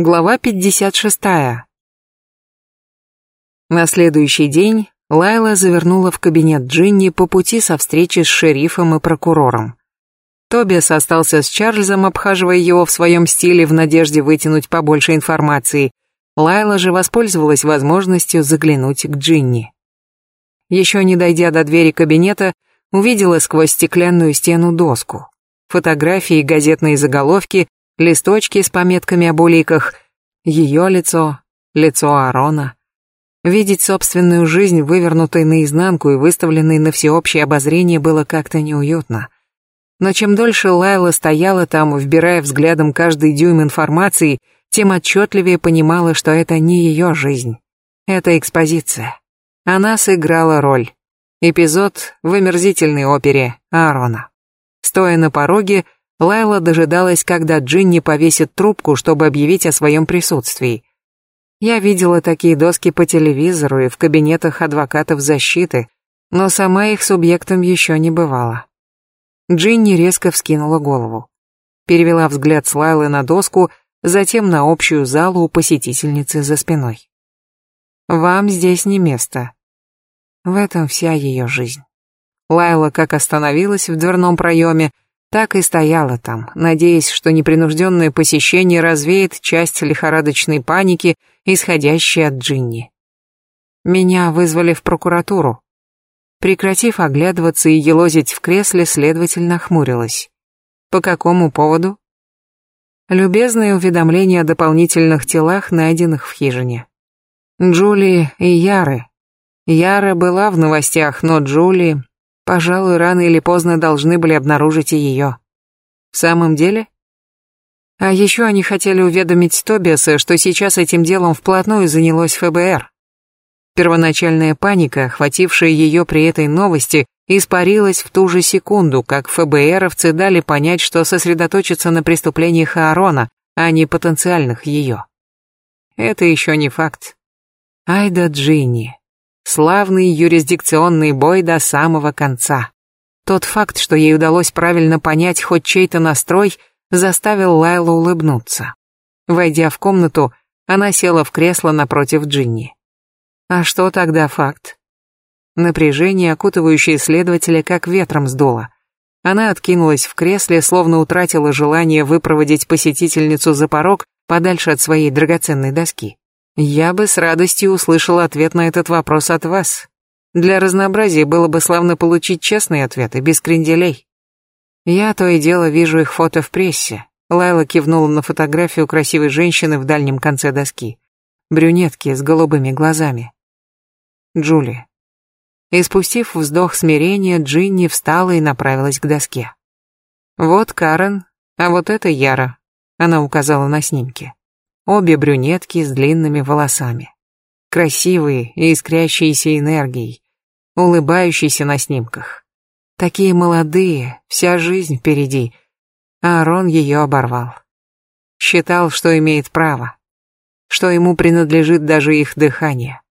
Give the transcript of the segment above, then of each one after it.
Глава 56. На следующий день Лайла завернула в кабинет Джинни по пути со встречи с шерифом и прокурором. Тобиас остался с Чарльзом, обхаживая его в своем стиле в надежде вытянуть побольше информации. Лайла же воспользовалась возможностью заглянуть к Джинни. Еще не дойдя до двери кабинета, увидела сквозь стеклянную стену доску. Фотографии, газетные заголовки, листочки с пометками об уликах, ее лицо, лицо Аарона. Видеть собственную жизнь, вывернутой наизнанку и выставленной на всеобщее обозрение, было как-то неуютно. Но чем дольше Лайла стояла там, вбирая взглядом каждый дюйм информации, тем отчетливее понимала, что это не ее жизнь. Это экспозиция. Она сыграла роль. Эпизод в омерзительной опере Аарона. Стоя на пороге, Лайла дожидалась, когда Джинни повесит трубку, чтобы объявить о своем присутствии. Я видела такие доски по телевизору и в кабинетах адвокатов защиты, но сама их субъектом еще не бывала. Джинни резко вскинула голову. Перевела взгляд с Лайлы на доску, затем на общую залу у посетительницы за спиной. «Вам здесь не место». В этом вся ее жизнь. Лайла как остановилась в дверном проеме, так и стояла там, надеясь, что непринужденное посещение развеет часть лихорадочной паники, исходящей от Джинни. Меня вызвали в прокуратуру. Прекратив оглядываться и елозить в кресле, следователь нахмурилась. По какому поводу? Любезное уведомление о дополнительных телах, найденных в хижине. Джули и Яры. Яра была в новостях, но Джули Пожалуй, рано или поздно должны были обнаружить и ее. В самом деле? А еще они хотели уведомить Тобиаса, что сейчас этим делом вплотную занялось ФБР. Первоначальная паника, охватившая ее при этой новости, испарилась в ту же секунду, как ФБРовцы дали понять, что сосредоточатся на преступлениях Аарона, а не потенциальных ее. Это еще не факт. Айда Джинни. Славный юрисдикционный бой до самого конца. Тот факт, что ей удалось правильно понять хоть чей-то настрой, заставил Лайлу улыбнуться. Войдя в комнату, она села в кресло напротив Джинни. А что тогда факт? Напряжение, окутывающее следователя, как ветром сдуло. Она откинулась в кресле, словно утратила желание выпроводить посетительницу за порог подальше от своей драгоценной доски. Я бы с радостью услышал ответ на этот вопрос от вас. Для разнообразия было бы славно получить честные ответы, без кренделей. Я то и дело вижу их фото в прессе. Лайла кивнула на фотографию красивой женщины в дальнем конце доски. Брюнетки с голубыми глазами. Джули. И спустив вздох смирения, Джинни встала и направилась к доске. Вот Карен, а вот это Яра. Она указала на снимки. Обе брюнетки с длинными волосами. Красивые и искрящиеся энергией, улыбающиеся на снимках. Такие молодые, вся жизнь впереди. А Арон ее оборвал. Считал, что имеет право, что ему принадлежит даже их дыхание.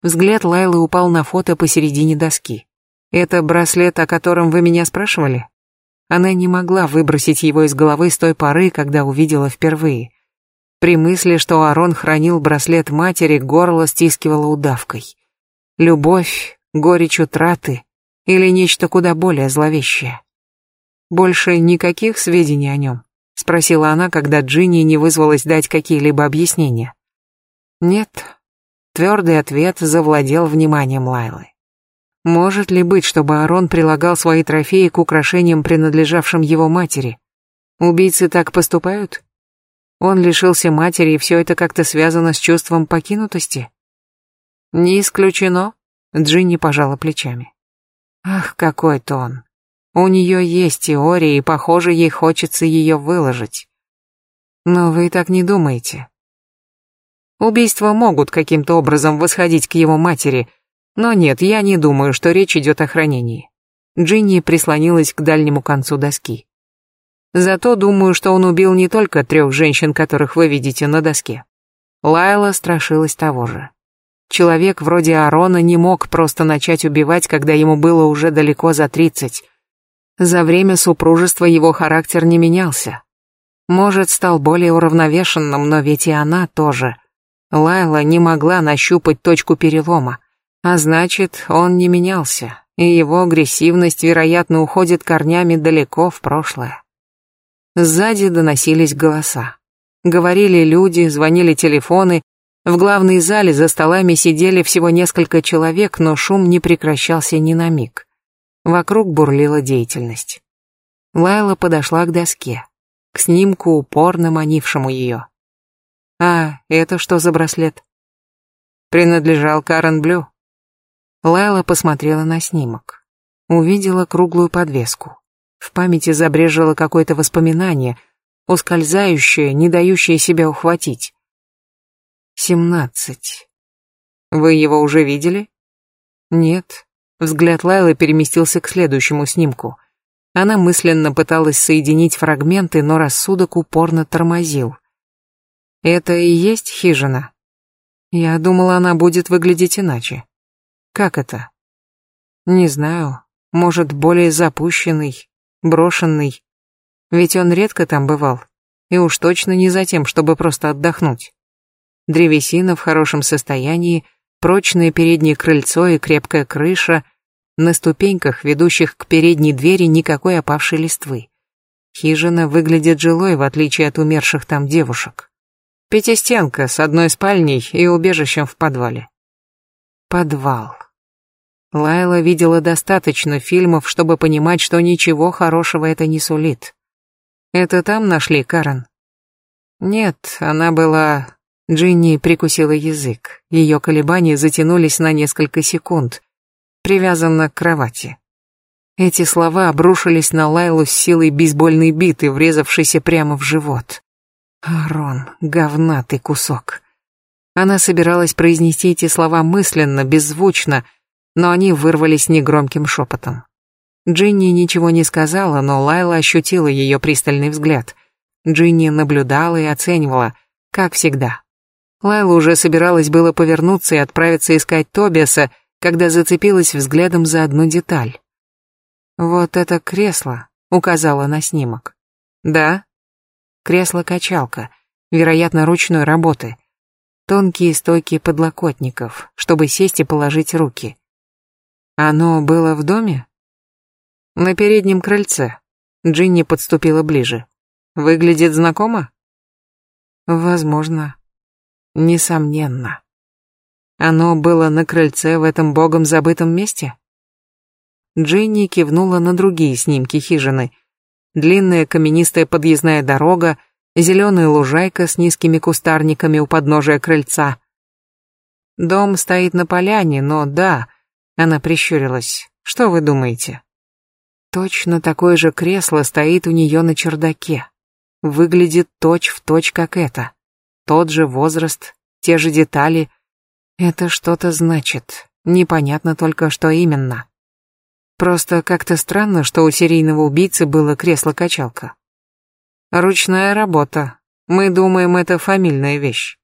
Взгляд Лайлы упал на фото посередине доски. «Это браслет, о котором вы меня спрашивали?» Она не могла выбросить его из головы с той поры, когда увидела впервые. При мысли, что Арон хранил браслет матери, горло стискивало удавкой. Любовь, горечь утраты или нечто куда более зловещее. Больше никаких сведений о нем? Спросила она, когда Джинни не вызвалась дать какие-либо объяснения. Нет. Твердый ответ завладел вниманием Лайлы. Может ли быть, чтобы Арон прилагал свои трофеи к украшениям, принадлежавшим его матери? Убийцы так поступают? Он лишился матери, и все это как-то связано с чувством покинутости? Не исключено, Джинни пожала плечами. Ах, какой тон. У нее есть теория, и, похоже, ей хочется ее выложить. Но вы так не думаете. Убийства могут каким-то образом восходить к его матери, но нет, я не думаю, что речь идет о хранении. Джинни прислонилась к дальнему концу доски. Зато думаю, что он убил не только трех женщин, которых вы видите на доске. Лайла страшилась того же. Человек вроде Арона не мог просто начать убивать, когда ему было уже далеко за тридцать. За время супружества его характер не менялся. Может, стал более уравновешенным, но ведь и она тоже. Лайла не могла нащупать точку перелома. А значит, он не менялся, и его агрессивность, вероятно, уходит корнями далеко в прошлое. Сзади доносились голоса. Говорили люди, звонили телефоны. В главной зале за столами сидели всего несколько человек, но шум не прекращался ни на миг. Вокруг бурлила деятельность. Лайла подошла к доске, к снимку, упорно манившему ее. «А, это что за браслет?» «Принадлежал Карен Блю». Лайла посмотрела на снимок. Увидела круглую подвеску. В памяти забрежило какое-то воспоминание, ускользающее, не дающее себя ухватить. «Семнадцать. Вы его уже видели?» «Нет». Взгляд Лайлы переместился к следующему снимку. Она мысленно пыталась соединить фрагменты, но рассудок упорно тормозил. Это и есть хижина? Я думала, она будет выглядеть иначе. Как это? Не знаю. Может, более запущенный, брошенный. Ведь он редко там бывал. И уж точно не за тем, чтобы просто отдохнуть. Древесина в хорошем состоянии, прочное переднее крыльцо и крепкая крыша — на ступеньках, ведущих к передней двери, никакой опавшей листвы. Хижина выглядит жилой, в отличие от умерших там девушек. Пятистенка с одной спальней и убежищем в подвале. Подвал. Лайла видела достаточно фильмов, чтобы понимать, что ничего хорошего это не сулит. Это там нашли Карен? Нет, она была... Джинни прикусила язык. Ее колебания затянулись на несколько секунд привязана к кровати. Эти слова обрушились на Лайлу с силой бейсбольной биты, врезавшейся прямо в живот. «Арон, говнатый кусок». Она собиралась произнести эти слова мысленно, беззвучно, но они вырвались негромким шепотом. Джинни ничего не сказала, но Лайла ощутила ее пристальный взгляд. Джинни наблюдала и оценивала, как всегда. Лайла уже собиралась было повернуться и отправиться искать Тобиаса, когда зацепилась взглядом за одну деталь. «Вот это кресло», — указала на снимок. «Да?» Кресло-качалка, вероятно, ручной работы. Тонкие стойки подлокотников, чтобы сесть и положить руки. Оно было в доме? На переднем крыльце. Джинни подступила ближе. Выглядит знакомо? Возможно. Несомненно. Оно было на крыльце в этом богом забытом месте? Джинни кивнула на другие снимки хижины. Длинная каменистая подъездная дорога, зеленая лужайка с низкими кустарниками у подножия крыльца. Дом стоит на поляне, но да, она прищурилась. Что вы думаете? Точно такое же кресло стоит у нее на чердаке. Выглядит точь в точь, как это. Тот же возраст, те же детали — это что-то значит. Непонятно только, что именно. Просто как-то странно, что у серийного убийцы было кресло-качалка. Ручная работа. Мы думаем, это фамильная вещь.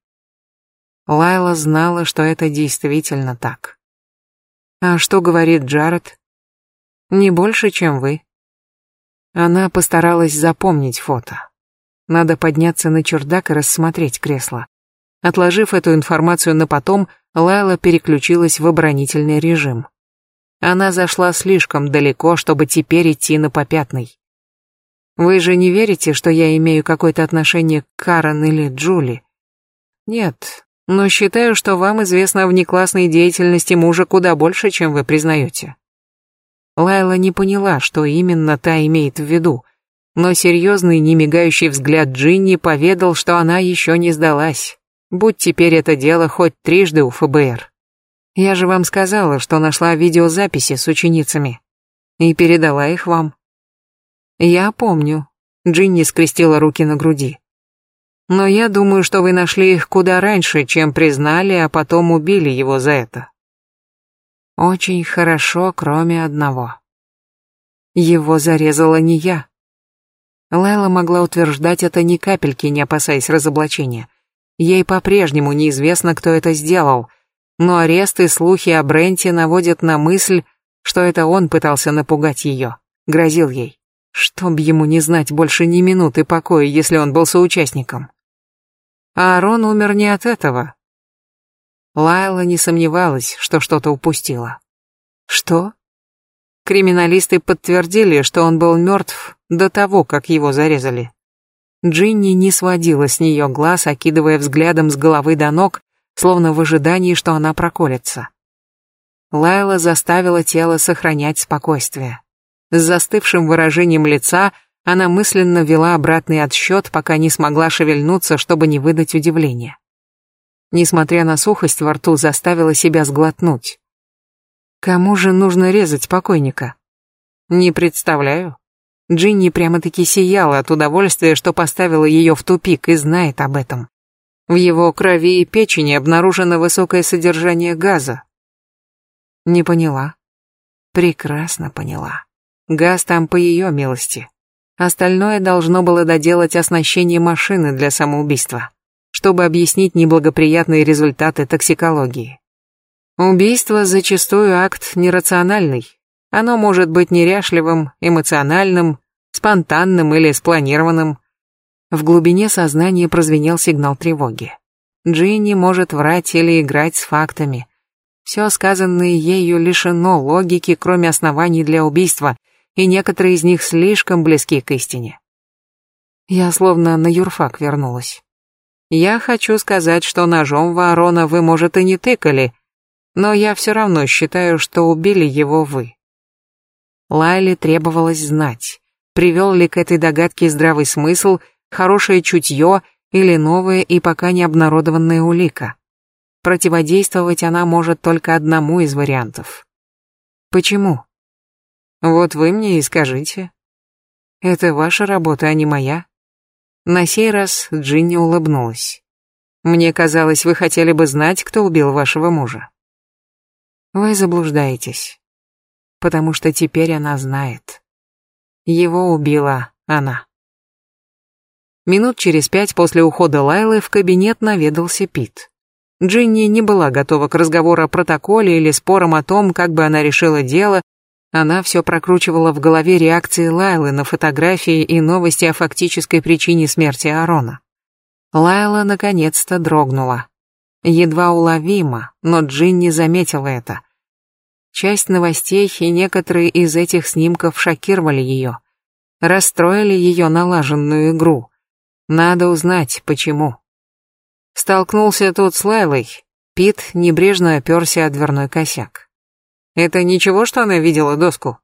Лайла знала, что это действительно так. А что говорит Джаред? Не больше, чем вы. Она постаралась запомнить фото. Надо подняться на чердак и рассмотреть кресло. Отложив эту информацию на потом, Лайла переключилась в оборонительный режим. Она зашла слишком далеко, чтобы теперь идти на попятный. Вы же не верите, что я имею какое-то отношение к Карен или Джули? Нет, но считаю, что вам известно о внеклассной деятельности мужа куда больше, чем вы признаете. Лайла не поняла, что именно та имеет в виду, но серьезный, немигающий взгляд Джинни поведал, что она еще не сдалась. Будь теперь это дело хоть трижды у ФБР. Я же вам сказала, что нашла видеозаписи с ученицами и передала их вам. Я помню. Джинни скрестила руки на груди. Но я думаю, что вы нашли их куда раньше, чем признали, а потом убили его за это. Очень хорошо, кроме одного. Его зарезала не я. Лайла могла утверждать это ни капельки, не опасаясь разоблачения. Ей по-прежнему неизвестно, кто это сделал, но арест и слухи о Бренте наводят на мысль, что это он пытался напугать ее, грозил ей. Чтоб ему не знать больше ни минуты покоя, если он был соучастником. А Арон умер не от этого. Лайла не сомневалась, что что-то упустила. Что? Криминалисты подтвердили, что он был мертв до того, как его зарезали. Джинни не сводила с нее глаз, окидывая взглядом с головы до ног, словно в ожидании, что она проколется. Лайла заставила тело сохранять спокойствие. С застывшим выражением лица она мысленно вела обратный отсчет, пока не смогла шевельнуться, чтобы не выдать удивления. Несмотря на сухость во рту, заставила себя сглотнуть. Кому же нужно резать покойника? Не представляю. Джинни прямо-таки сияла от удовольствия, что поставила ее в тупик и знает об этом. В его крови и печени обнаружено высокое содержание газа. Не поняла. Прекрасно поняла. Газ там по ее милости. Остальное должно было доделать оснащение машины для самоубийства, чтобы объяснить неблагоприятные результаты токсикологии. Убийство зачастую акт нерациональный. Оно может быть неряшливым, эмоциональным, спонтанным или спланированным. В глубине сознания прозвенел сигнал тревоги. Джинни может врать или играть с фактами. Все сказанное ею лишено логики, кроме оснований для убийства, и некоторые из них слишком близки к истине. Я словно на юрфак вернулась. Я хочу сказать, что ножом ворона вы, может, и не тыкали, но я все равно считаю, что убили его вы. Лайле требовалось знать, привел ли к этой догадке здравый смысл, хорошее чутье или новая и пока не обнародованная улика. Противодействовать она может только одному из вариантов. Почему? Вот вы мне и скажите. Это ваша работа, а не моя. На сей раз Джинни улыбнулась. Мне казалось, вы хотели бы знать, кто убил вашего мужа. Вы заблуждаетесь. Потому что теперь она знает. Его убила она. Минут через пять после ухода Лайлы в кабинет наведался Пит. Джинни не была готова к разговору о протоколе или спорам о том, как бы она решила дело, она все прокручивала в голове реакции Лайлы на фотографии и новости о фактической причине смерти Арона. Лайла наконец-то дрогнула. Едва уловимо, но Джинни заметила это. Часть новостей и некоторые из этих снимков шокировали ее. Расстроили ее налаженную игру. Надо узнать, почему. Столкнулся тут с Лайлой. Пит небрежно оперся о дверной косяк. Это ничего, что она видела доску?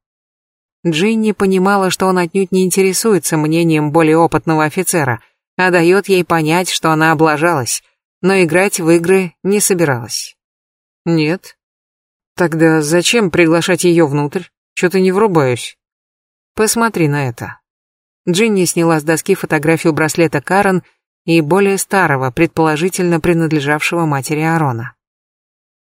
Джинни понимала, что он отнюдь не интересуется мнением более опытного офицера, а дает ей понять, что она облажалась, но играть в игры не собиралась. Нет. Тогда зачем приглашать ее внутрь? Что-то не врубаюсь. Посмотри на это. Джинни сняла с доски фотографию браслета Карен и более старого, предположительно принадлежавшего матери Арона.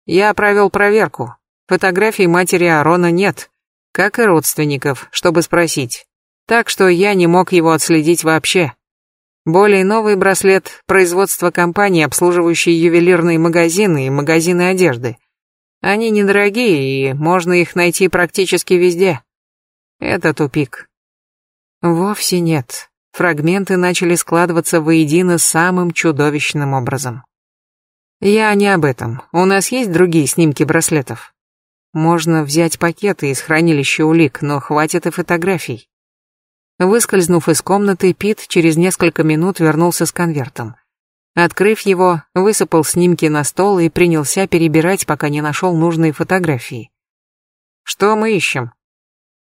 Я провел проверку. Фотографий матери Арона нет, как и родственников, чтобы спросить. Так что я не мог его отследить вообще. Более новый браслет – производства компании, обслуживающей ювелирные магазины и магазины одежды. Они недорогие, и можно их найти практически везде. Это тупик. Вовсе нет. Фрагменты начали складываться воедино самым чудовищным образом. Я не об этом. У нас есть другие снимки браслетов? Можно взять пакеты из хранилища улик, но хватит и фотографий. Выскользнув из комнаты, Пит через несколько минут вернулся с конвертом. Открыв его, высыпал снимки на стол и принялся перебирать, пока не нашел нужные фотографии. Что мы ищем?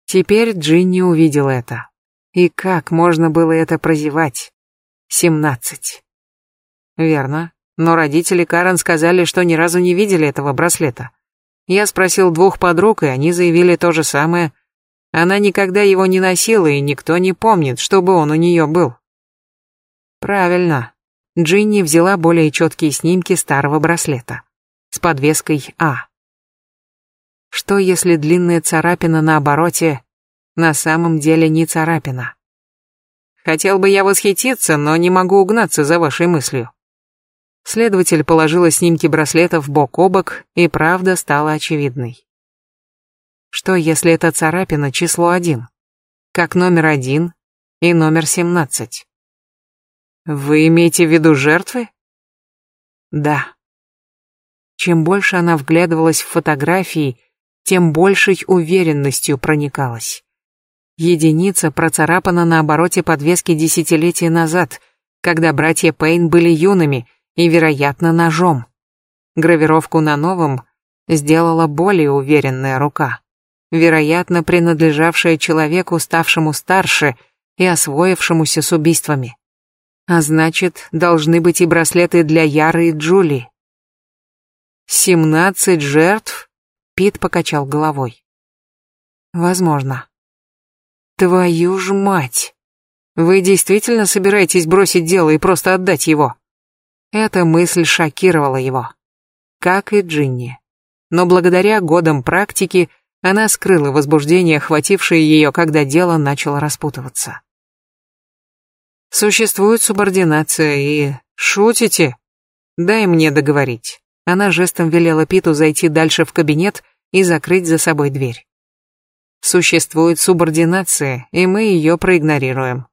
Теперь Джинни увидел это. И как можно было это прозевать? Семнадцать. Верно. Но родители Карен сказали, что ни разу не видели этого браслета. Я спросил двух подруг, и они заявили то же самое. Она никогда его не носила, и никто не помнит, чтобы он у нее был. Правильно. Джинни взяла более четкие снимки старого браслета. С подвеской А. Что если длинная царапина на обороте на самом деле не царапина? Хотел бы я восхититься, но не могу угнаться за вашей мыслью. Следователь положила снимки браслетов бок о бок, и правда стала очевидной. Что, если это царапина число один? как номер один и номер семнадцать. Вы имеете в виду жертвы? Да. Чем больше она вглядывалась в фотографии, тем большей уверенностью проникалась. Единица процарапана на обороте подвески десятилетия назад, когда братья Пейн были юными и, вероятно, ножом. Гравировку на новом сделала более уверенная рука, вероятно, принадлежавшая человеку, ставшему старше и освоившемуся с убийствами. А значит, должны быть и браслеты для Яры и Джули. «Семнадцать жертв?» — Пит покачал головой. «Возможно». «Твою ж мать! Вы действительно собираетесь бросить дело и просто отдать его?» Эта мысль шокировала его. Как и Джинни. Но благодаря годам практики она скрыла возбуждение, охватившее ее, когда дело начало распутываться. Существует субординация и... Шутите? Дай мне договорить. Она жестом велела Питу зайти дальше в кабинет и закрыть за собой дверь. Существует субординация, и мы ее проигнорируем.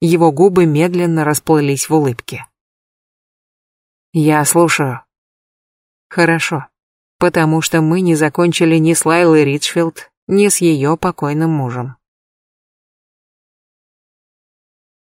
Его губы медленно расплылись в улыбке. Я слушаю. Хорошо. Потому что мы не закончили ни с Лайлой Ричфилд, ни с ее покойным мужем.